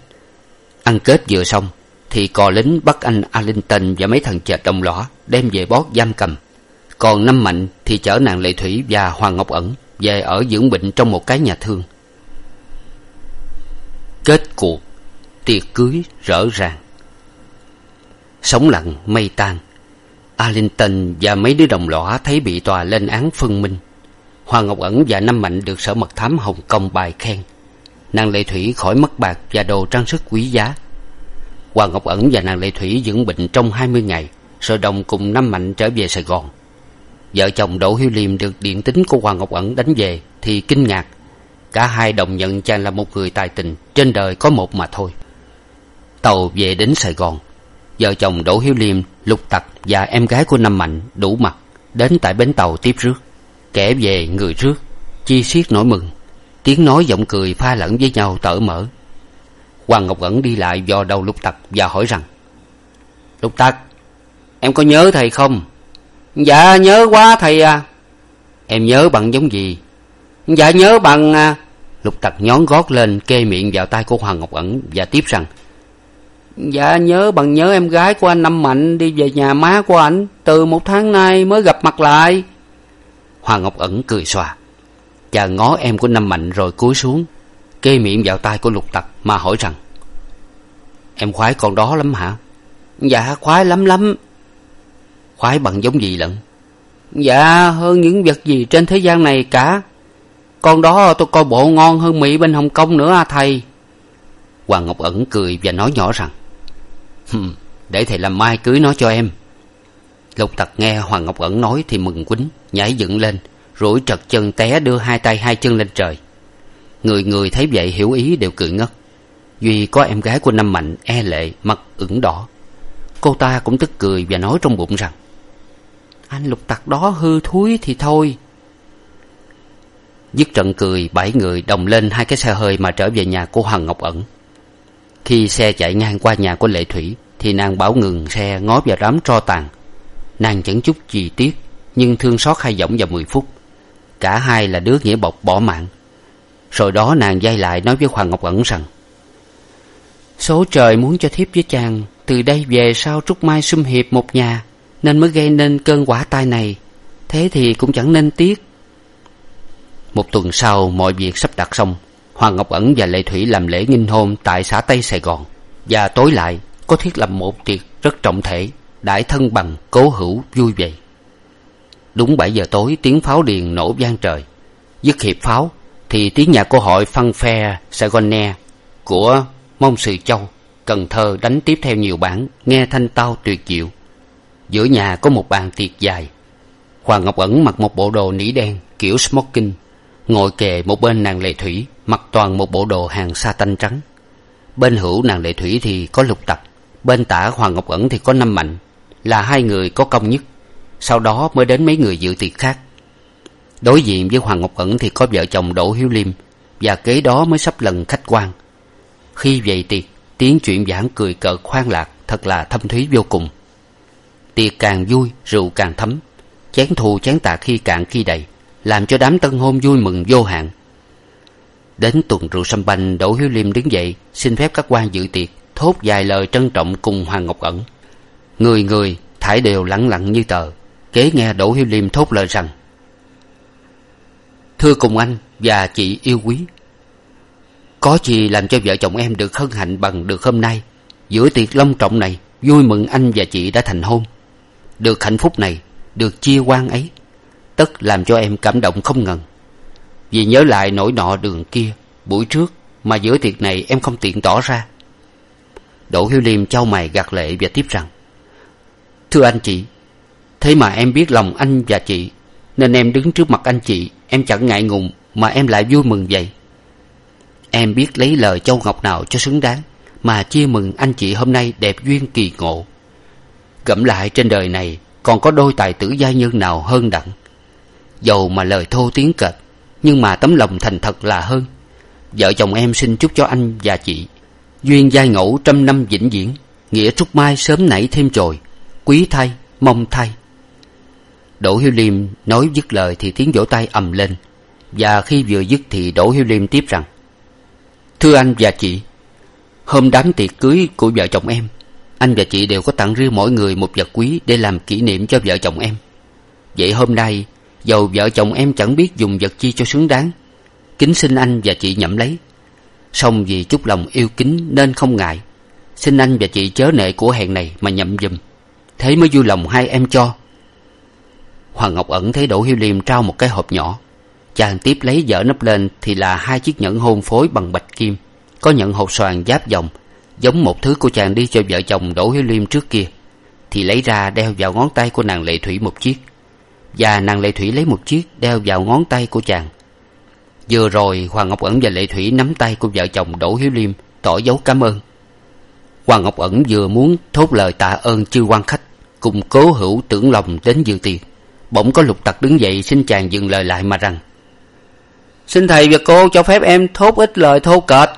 Ăn kết vừa xong thì cò lính bắt anh arlington và mấy thằng chệt đồng lõa đem về bót giam cầm. Còn năm mạnh thì chở nàng lệ thủy và hoàng ngọc ẩn về ở dưỡng bệnh trong một cái nhà thương. Kết cuộc, tiệc cưới rỡ ràng. Sống lặng mây tan. Arlington và mấy đứa đồng lõa thấy bị tòa lên án phân minh. Hoàng ngọc ẩn và năm mạnh được sở mật thám hồng kông bài khen. Nàng lệ thủy khỏi mất bạc và đồ trang sức quý giá hoàng ngọc ẩn và nàng lệ thủy dưỡng bệnh trong hai mươi ngày rồi đồng cùng năm mạnh trở về sài gòn. Vợ chồng đỗ hiếu liêm được điện tín của hoàng ngọc ẩn đánh về thì kinh ngạc. Cả hai đồng nhận chàng là một người tài tình, trên đời có một mà thôi. Tàu về đến sài gòn, vợ chồng đỗ hiếu liêm, lục tặc và em gái của năm mạnh đủ mặt, đến tại bến tàu tiếp rước. Kẻ về người rước chi xiết nỗi mừng, tiếng nói giọng cười pha lẫn với nhau tở mở hoàng ngọc ẩn đi lại do đầu lục tặc và hỏi rằng, lục tặc, em có nhớ thầy không? Dạ nhớ quá thầy à. Em nhớ bằng giống gì? Dạ nhớ bằng à. Lục tặc nhón gót lên, kê miệng vào tay của hoàng ngọc ẩn và tiếp rằng dạ nhớ bằng nhớ em gái của anh năm mạnh đi về nhà má của ảnh từ một tháng nay mới gặp mặt lại. Hoàng ngọc ẩn cười xòa chàng ngó em của năm mạnh rồi cúi xuống kê miệng vào tai của lục tặc mà hỏi rằng, em khoái con đó lắm hả? Dạ khoái lắm lắm. Khoái bằng giống gì lận? Dạ hơn những vật gì trên thế gian này cả. Con đó tôi coi bộ ngon hơn mỹ bên hồng kông nữa à thầy. Hoàng ngọc ẩn cười và nói nhỏ rằng để thầy làm mai cưới nó cho em. Lục tặc nghe hoàng ngọc ẩn nói thì mừng quýnh nhảy dựng lên, rủi trật chân té đưa hai tay hai chân lên trời người người thấy vậy hiểu ý đều cười ngất. Duy có em gái của năm mạnh e lệ, mặt ửng đỏ. Cô ta cũng tức cười và nói trong bụng rằng, anh lục tặc đó hư thúi thì thôi. Dứt trận cười, bảy người đồng lên hai cái xe hơi mà trở về nhà của hoàng ngọc ẩn. Khi xe chạy ngang qua nhà của lệ thủy, thì nàng bảo ngừng xe ngó vào đám tro tàn. Nàng chẳng chút gì tiếc nhưng thương xót hai giọng vào mười phút. Cả hai là đứa nghĩa bộc bỏ mạng rồi đó nàng dây lại nói với hoàng ngọc ẩn rằng, số trời muốn cho thiếp với chàng từ đây về sau trúc mai sum hiệp một nhà, nên mới gây nên cơn quả tai này. Thế thì cũng chẳng nên tiếc. Một tuần sau, mọi việc sắp đặt xong, hoàng ngọc ẩn và lệ thủy làm lễ nghinh hôn tại xã tây sài gòn. Và tối lại, có thiết lập một tiệc rất trọng thể, đãi thân bằng, cố hữu, vui vậy đúng bảy giờ tối, tiếng pháo điền nổ vang trời. Dứt hiệp pháo thì tiếng nhạc của hội phân phe saigoner của mông sự châu, cần thơ đánh tiếp theo nhiều bản nghe thanh tao tuyệt diệu. Giữa nhà có một bàn tiệc dài. Hoàng ngọc ẩn mặc một bộ đồ nỉ đen kiểu smoking, ngồi kề một bên nàng lệ thủy, mặc toàn một bộ đồ hàng sa tanh trắng. Bên hữu nàng lệ thủy thì có lục tập bên tả hoàng ngọc ẩn thì có năm mạnh, là hai người có công nhất. Sau đó mới đến mấy người dự tiệc khác đối diện với hoàng ngọc ẩn thì có vợ chồng đỗ hiếu liêm, và kế đó mới sắp lần khách quan. Khi về tiệc, tiếng chuyện giảng cười cợt khoan lạc thật là thâm thúy vô cùng. Tiệc càng vui, rượu càng thấm. Chén thù chén tạc khi cạn khi đầy, làm cho đám tân hôn vui mừng vô hạn. Đến tuần rượu sâm banh, đỗ hiếu liêm đứng dậy, xin phép các quan dự tiệc, thốt vài lời trân trọng cùng hoàng ngọc ẩn. Người người, thải đều lẳng lặng như tờ, kế nghe đỗ hiếu liêm thốt lời rằng thưa cùng anh và chị yêu quý. Có gì làm cho vợ chồng em được hân hạnh bằng được hôm nay? Giữa tiệc long trọng này, vui mừng anh và chị đã thành hôn. Được hạnh phúc này, được chia quan ấy, tất làm cho em cảm động không ngần. Vì nhớ lại nỗi nọ đường kia, buổi trước mà giữa tiệc này em không tiện tỏ ra. Đỗ hiếu liêm chau mày gạt lệ và tiếp rằng, thưa anh chị, thế mà em biết lòng anh và chị nên em đứng trước mặt anh chị, em chẳng ngại ngùng mà em lại vui mừng vậy. Em biết lấy lời châu ngọc nào cho xứng đáng mà chia mừng anh chị hôm nay đẹp duyên kỳ ngộ. Gẫm lại trên đời này, còn có đôi tài tử gia nhân nào hơn đặng? Dầu mà lời thô tiếng kệch nhưng mà tấm lòng thành thật là hơn. Vợ chồng em xin chúc cho anh và chị duyên giai ngẫu trăm năm vĩnh viễn, nghĩa trúc mai sớm nảy thêm chồi, quý thay, mong thay đỗ hiếu liêm nói dứt lời thì tiếng vỗ tay ầm lên. Và khi vừa dứt thì đỗ hiếu liêm tiếp rằng, thưa anh và chị, hôm đám tiệc cưới của vợ chồng em, anh và chị đều có tặng riêng mỗi người một vật quý để làm kỷ niệm cho vợ chồng em. Vậy hôm nay, dầu vợ chồng em chẳng biết dùng vật chi cho xứng đáng, kính xin anh và chị nhậm lấy. Song vì chút lòng yêu kính nên không ngại, xin anh và chị chớ nệ của hẹn này mà nhậm giùm. Thế mới vui lòng hai em cho hoàng ngọc ẩn thấy đỗ hiếu liêm trao một cái hộp nhỏ. Chàng tiếp lấy dở nắp lên thì là hai chiếc nhẫn hôn phối bằng bạch kim, có nhẫn hộp xoàn giáp vòng giống một thứ của chàng đi cho vợ chồng đỗ hiếu liêm trước kia, thì lấy ra đeo vào ngón tay của nàng lệ thủy một chiếc. Và nàng lệ thủy lấy một chiếc đeo vào ngón tay của chàng. Vừa rồi hoàng ngọc ẩn và lệ thủy nắm tay của vợ chồng đỗ hiếu liêm, tỏ dấu cảm ơn. Hoàng ngọc ẩn vừa muốn thốt lời tạ ơn chư quan khách, cùng cố hữu tưởng lòng đến dự tiệc bỗng có lục tặc đứng dậy xin chàng dừng lời lại mà rằng, xin thầy và cô cho phép em thốt ít lời thô kệch.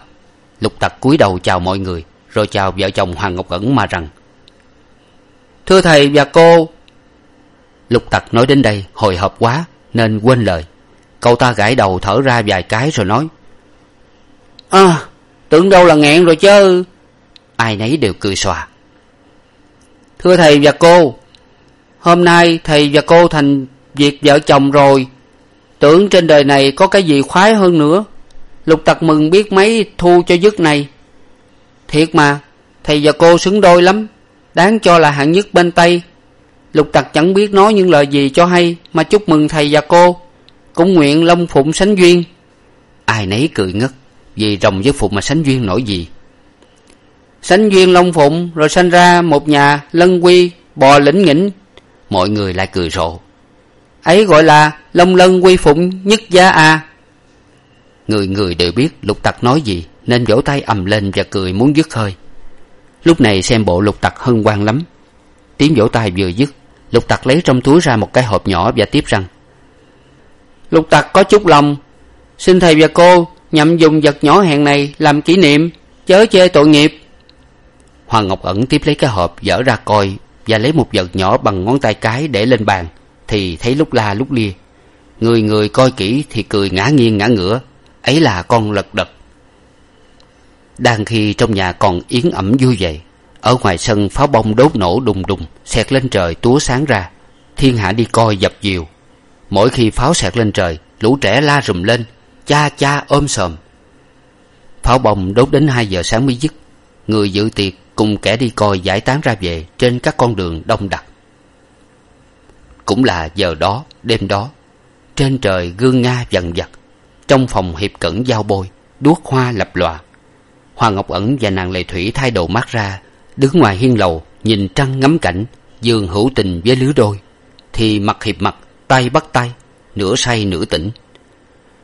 Lục tặc cúi đầu chào mọi người, rồi chào vợ chồng hoàng ngọc ẩn mà rằng, thưa thầy và cô. Lục tặc nói đến đây, hồi hộp quá, nên quên lời. Cậu ta gãi đầu thở ra vài cái rồi nói à tưởng đâu là nghẹn rồi chứ. Ai nấy đều cười xòa. Thưa thầy và cô hôm nay thầy và cô thành việc vợ chồng rồi. Tưởng trên đời này có cái gì khoái hơn nữa. Lục tặc mừng biết mấy thu cho dứt này. Thiệt mà, thầy và cô xứng đôi lắm. Đáng cho là hạng nhất bên tây. Lục tặc chẳng biết nói những lời gì cho hay, mà chúc mừng thầy và cô. Cũng nguyện long phụng sánh duyên. Ai nấy cười ngất, vì rồng với phụng mà sánh duyên nổi gì. Sánh duyên long phụng, rồi sanh ra một nhà lân quy, bò lĩnh nghĩnh mọi người lại cười rộ. Ấy gọi là long lân quy phụng nhất gia à người người đều biết lục tặc nói gì nên vỗ tay ầm lên và cười muốn dứt hơi. Lúc này xem bộ lục tặc hân hoan lắm. Tiếng vỗ tay vừa dứt lục tặc lấy trong túi ra một cái hộp nhỏ và tiếp rằng lục tặc có chút lòng. Xin thầy và cô nhậm dùng vật nhỏ hẹn này làm kỷ niệm chớ chê tội nghiệp. Hoàng ngọc ẩn tiếp lấy cái hộp dở ra coi và lấy một vật nhỏ bằng ngón tay cái để lên bàn, thì thấy lúc la lúc lia. Người người coi kỹ thì cười ngã nghiêng ngã ngửa, ấy là con lật đật. Đang khi trong nhà còn yến ẩm vui vậy ở ngoài sân pháo bông đốt nổ đùng đùng, xẹt lên trời túa sáng ra. Thiên hạ đi coi dập dìu. Mỗi khi pháo xẹt lên trời, lũ trẻ la rùm lên, cha cha ôm sòm. Pháo bông đốt đến hai giờ sáng mới dứt. Người dự tiệc cùng kẻ đi coi giải tán ra về trên các con đường đông đặc. Cũng là giờ đó, đêm đó, trên trời gương nga dần vặt, trong phòng hiệp cẩn giao bôi, đuốc hoa lập lòa. Hoàng ngọc ẩn và nàng lệ thủy thay đồ mát ra, đứng ngoài hiên lầu, nhìn trăng ngắm cảnh giường hữu tình với lứa đôi. Thì mặt hiệp mặt, tay bắt tay, nửa say nửa tỉnh.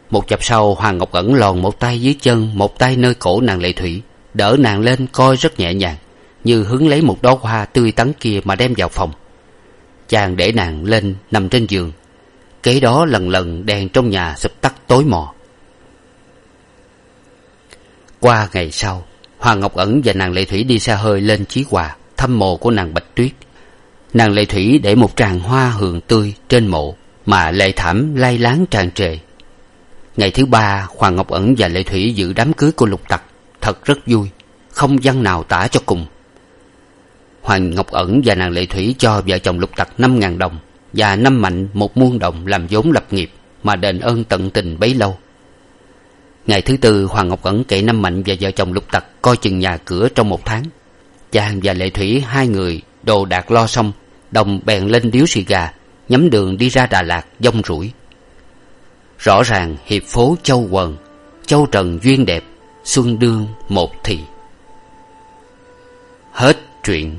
Một chập sau, hoàng ngọc ẩn lòn một tay dưới chân, một tay nơi cổ nàng lệ thủy đỡ nàng lên coi rất nhẹ nhàng, như hứng lấy một đóa hoa tươi tắn kia mà đem vào phòng. Chàng để nàng lên nằm trên giường, kế đó lần lần đèn trong nhà sụp tắt tối mò. Qua ngày sau hoàng ngọc ẩn và nàng lệ thủy đi xa hơi lên chí hòa, thăm mộ của nàng bạch tuyết. Nàng lệ thủy để một tràng hoa hường tươi trên mộ mà lệ thảm lay láng tràn trề. Ngày thứ ba hoàng ngọc ẩn và lệ thủy dự đám cưới của lục tặc thật rất vui, không văn nào tả cho cùng. Hoàng ngọc ẩn và nàng lệ thủy cho vợ chồng lục tặc năm ngàn đồng và năm mạnh một muôn đồng làm vốn lập nghiệp mà đền ơn tận tình bấy lâu. Ngày thứ tư, hoàng ngọc ẩn kể năm mạnh và vợ chồng lục tặc coi chừng nhà cửa trong một tháng. Chàng và lệ thủy, hai người, đồ đạc lo xong, đồng bèn lên điếu xì gà, nhắm đường đi ra đà lạt dông rủi. Rõ ràng hiệp phố châu quần châu trần duyên đẹp xuân đương một thì hết truyện